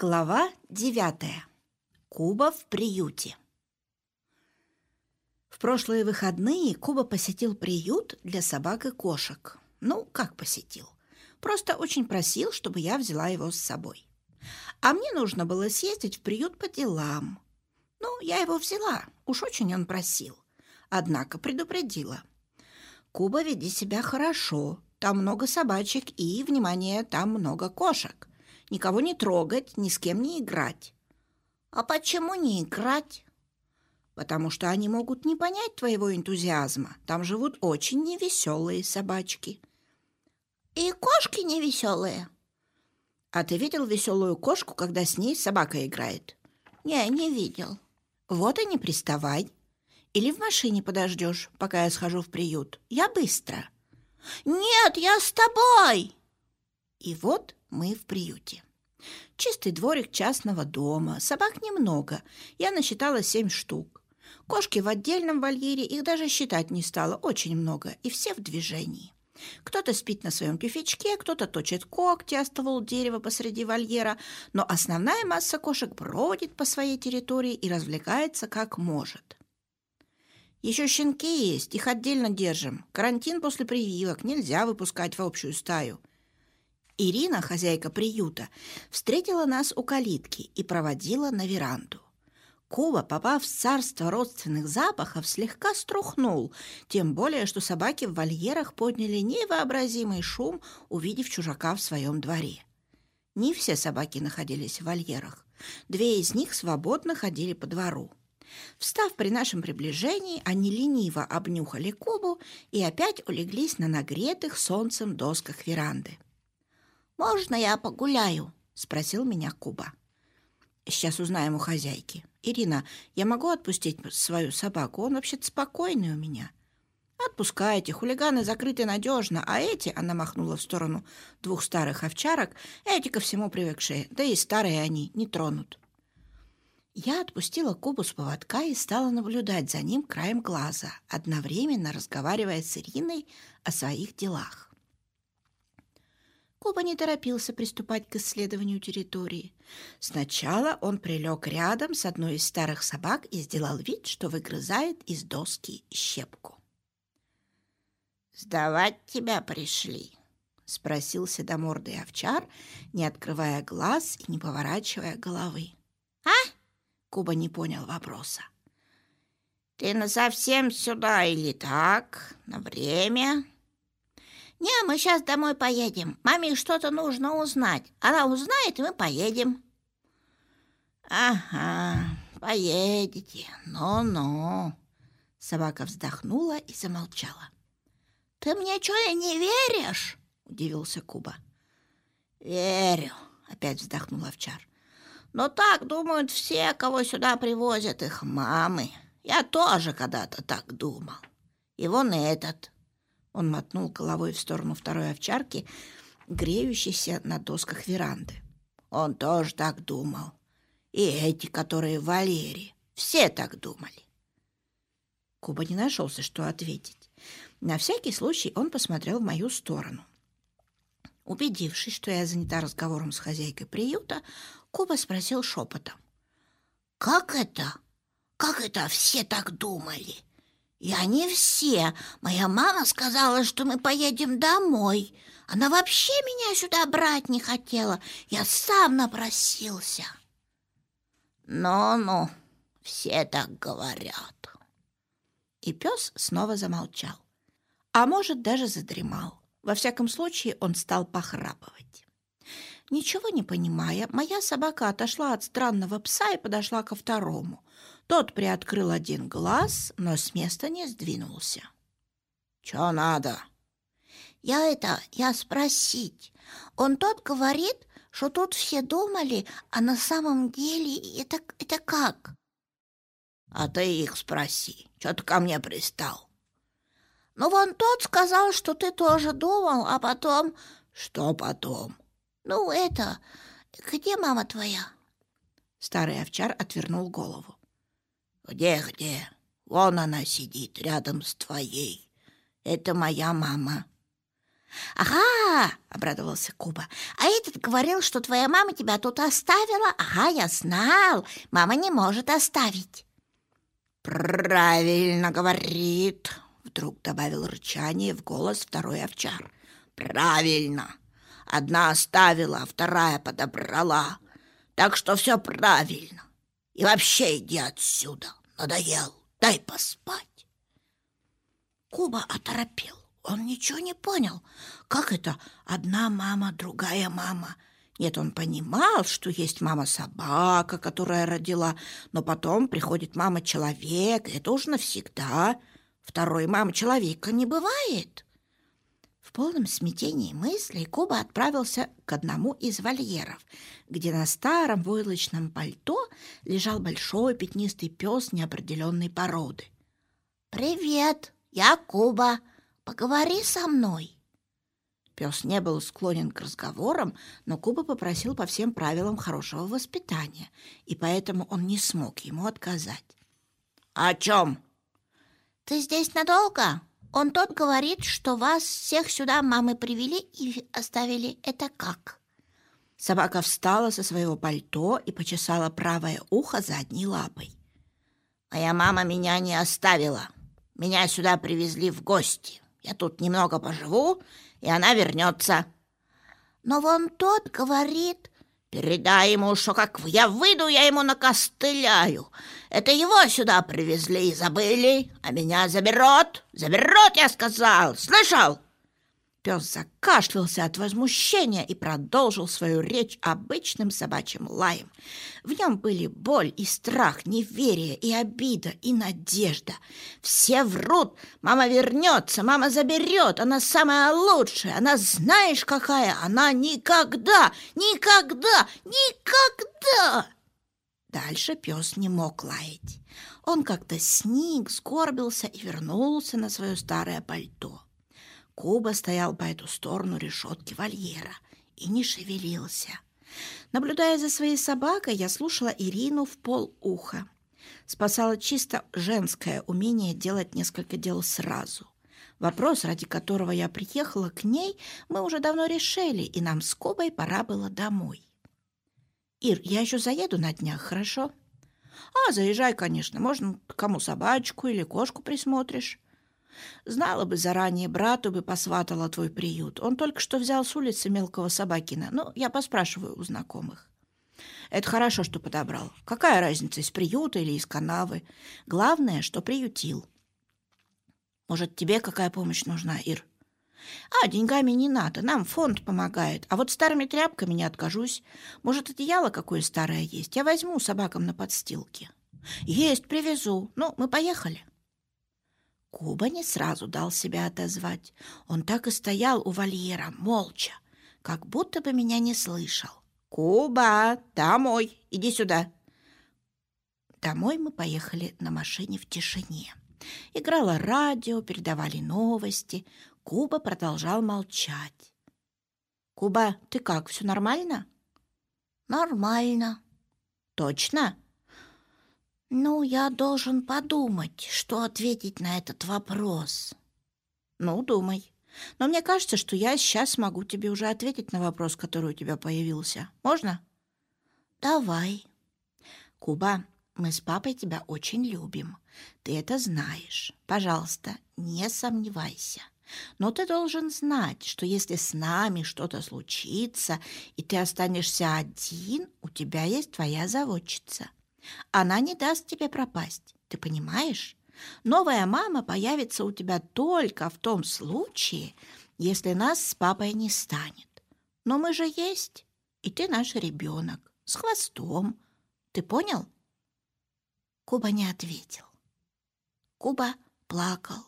Глава девятая. Куба в приюте. В прошлые выходные Куба посетил приют для собак и кошек. Ну, как посетил? Просто очень просил, чтобы я взяла его с собой. А мне нужно было съездить в приют по делам. Ну, я его взяла, уж очень он просил. Однако предупредила. Куба, веди себя хорошо, там много собачек и, внимание, там много кошек. Никого не трогать, ни с кем не играть. А почему не играть? Потому что они могут не понять твоего энтузиазма. Там живут очень невеселые собачки. И кошки невеселые. А ты видел веселую кошку, когда с ней собака играет? Не, не видел. Вот и не приставай. Или в машине подождешь, пока я схожу в приют. Я быстро. Нет, я с тобой. И вот мы в приюте. Чистый дворик частного дома, собак немного. Я насчитала семь штук. Кошки в отдельном вольере, их даже считать не стало, очень много, и все в движении. Кто-то спит на своем тюфячке, кто-то точит когти о ствол дерева посреди вольера, но основная масса кошек бродит по своей территории и развлекается как может. Еще щенки есть, их отдельно держим. Карантин после прививок, нельзя выпускать в общую стаю. Ирина, хозяйка приюта, встретила нас у калитки и проводила на веранду. Куба, попав в царство родственных запахов, слегка струхнул, тем более, что собаки в вольерах подняли невообразимый шум, увидев чужака в своем дворе. Не все собаки находились в вольерах. Две из них свободно ходили по двору. Встав при нашем приближении, они лениво обнюхали Кубу и опять улеглись на нагретых солнцем досках веранды. «Можно я погуляю?» — спросил меня Куба. «Сейчас узнаем у хозяйки. Ирина, я могу отпустить свою собаку? Он вообще-то спокойный у меня». «Отпускайте, хулиганы закрыты надежно, а эти...» — она махнула в сторону двух старых овчарок. «Эти ко всему привыкшие, да и старые они, не тронут». Я отпустила Кубу с поводка и стала наблюдать за ним краем глаза, одновременно разговаривая с Ириной о своих делах. Куба не торопился приступать к исследованию территории. Сначала он прилег рядом с одной из старых собак и сделал вид, что выгрызает из доски щепку. «Сдавать тебя пришли?» — спросил седомордый овчар, не открывая глаз и не поворачивая головы. «А?» — Куба не понял вопроса. «Ты насовсем сюда или так? На время?» «Не, мы сейчас домой поедем. Маме что-то нужно узнать. Она узнает, и мы поедем». «Ага, поедете. Ну-ну». Собака вздохнула и замолчала. «Ты мне что, не веришь?» — удивился Куба. «Верю», — опять вздохнул овчар. «Но так думают все, кого сюда привозят их мамы. Я тоже когда-то так думал. И вон этот». Он мотнул головой в сторону второй овчарки, греющейся на досках веранды. Он тоже так думал. И эти, которые Валерий, все так думали. Куба не нашелся, что ответить. На всякий случай он посмотрел в мою сторону. Убедившись, что я занята разговором с хозяйкой приюта, Куба спросил шепотом. «Как это? Как это все так думали? «Я не все. Моя мама сказала, что мы поедем домой. Она вообще меня сюда брать не хотела. Я сам напросился». «Ну-ну, все так говорят». И пес снова замолчал. А может, даже задремал. Во всяком случае, он стал похрапывать. Ничего не понимая, моя собака отошла от странного пса и подошла ко второму. Тот приоткрыл один глаз, но с места не сдвинулся. «Чё надо?» «Я это, я спросить. Он тот говорит, что тут все думали, а на самом деле это, это как?» «А ты их спроси. Чё ты ко мне пристал?» «Ну, вон тот сказал, что ты тоже думал, а потом...» «Что потом?» «Ну, это... Где мама твоя?» Старый овчар отвернул голову. «Где-где? Вон она сидит рядом с твоей. Это моя мама». «Ага!» — обрадовался Куба. «А этот говорил, что твоя мама тебя тут оставила? Ага, я знал! Мама не может оставить!» «Правильно говорит!» — вдруг добавил рычание в голос второй овчар. «Правильно! Одна оставила, а вторая подобрала. Так что все правильно. И вообще иди отсюда. Надоел. Дай поспать!» Куба оторопел. Он ничего не понял. Как это одна мама, другая мама? Нет, он понимал, что есть мама-собака, которая родила, но потом приходит мама-человек, это уж навсегда. Второй мамы-человека не бывает. В полном смятении мыслей Куба отправился к одному из вольеров, где на старом войлочном пальто лежал большой пятнистый пес неопределенной породы. «Привет, я Куба!» Поговори со мной. Пес не был склонен к разговорам, но Куба попросил по всем правилам хорошего воспитания, и поэтому он не смог ему отказать. «О чем?» «Ты здесь надолго? Он тот говорит, что вас всех сюда мамы привели и оставили. Это как?» Собака встала со своего пальто и почесала правое ухо задней лапой. «Моя мама меня не оставила. Меня сюда привезли в гости». Я тут немного поживу, и она вернется. Но вон тот говорит, передай ему, что как я выйду, я ему накостыляю. Это его сюда привезли и забыли, а меня заберут. Заберут, я сказал. Слышал? Пес закашлялся от возмущения и продолжил свою речь обычным собачьим лаем. В нем были боль и страх, неверие и обида и надежда. Все врут. Мама вернется, мама заберет. Она самая лучшая. Она знаешь какая? Она никогда, никогда, никогда. Дальше пес не мог лаять. Он как-то сник, сгорбился и вернулся на свое старое пальто. Куба стоял по эту сторону решетки вольера и не шевелился. Наблюдая за своей собакой, я слушала Ирину в полуха. Спасало чисто женское умение делать несколько дел сразу. Вопрос, ради которого я приехала к ней, мы уже давно решили, и нам с Кубой пора было домой. «Ир, я еще заеду на днях, хорошо?» «А, заезжай, конечно. Можно кому собачку или кошку присмотришь. Знала бы заранее, брату бы посватала твой приют. Он только что взял с улицы мелкого собакина. Ну, я поспрашиваю у знакомых. Это хорошо, что подобрал. Какая разница, из приюта или из канавы? Главное, что приютил. Может, тебе какая помощь нужна, Ир? А, деньгами не надо, нам фонд помогает. А вот старыми тряпками не откажусь. Может, одеяло какое старое есть? Я возьму собакам на подстилке. Есть, привезу. Ну, мы поехали. Куба не сразу дал себя отозвать. Он так и стоял у вольера, молча, как будто бы меня не слышал. «Куба, домой! Иди сюда!» Домой мы поехали на машине в тишине. Играло радио, передавали новости. Куба продолжал молчать. «Куба, ты как, все нормально?» «Нормально». «Точно?» «Ну, я должен подумать, что ответить на этот вопрос». «Ну, думай. Но мне кажется, что я сейчас могу тебе уже ответить на вопрос, который у тебя появился. Можно?» «Давай». «Куба, мы с папой тебя очень любим. Ты это знаешь. Пожалуйста, не сомневайся. Но ты должен знать, что если с нами что-то случится, и ты останешься один, у тебя есть твоя заводчица. Она не даст тебе пропасть, ты понимаешь? Новая мама появится у тебя только в том случае, если нас с папой не станет. Но мы же есть, и ты наш ребенок, с хвостом. Ты понял?» Куба не ответил. Куба плакал.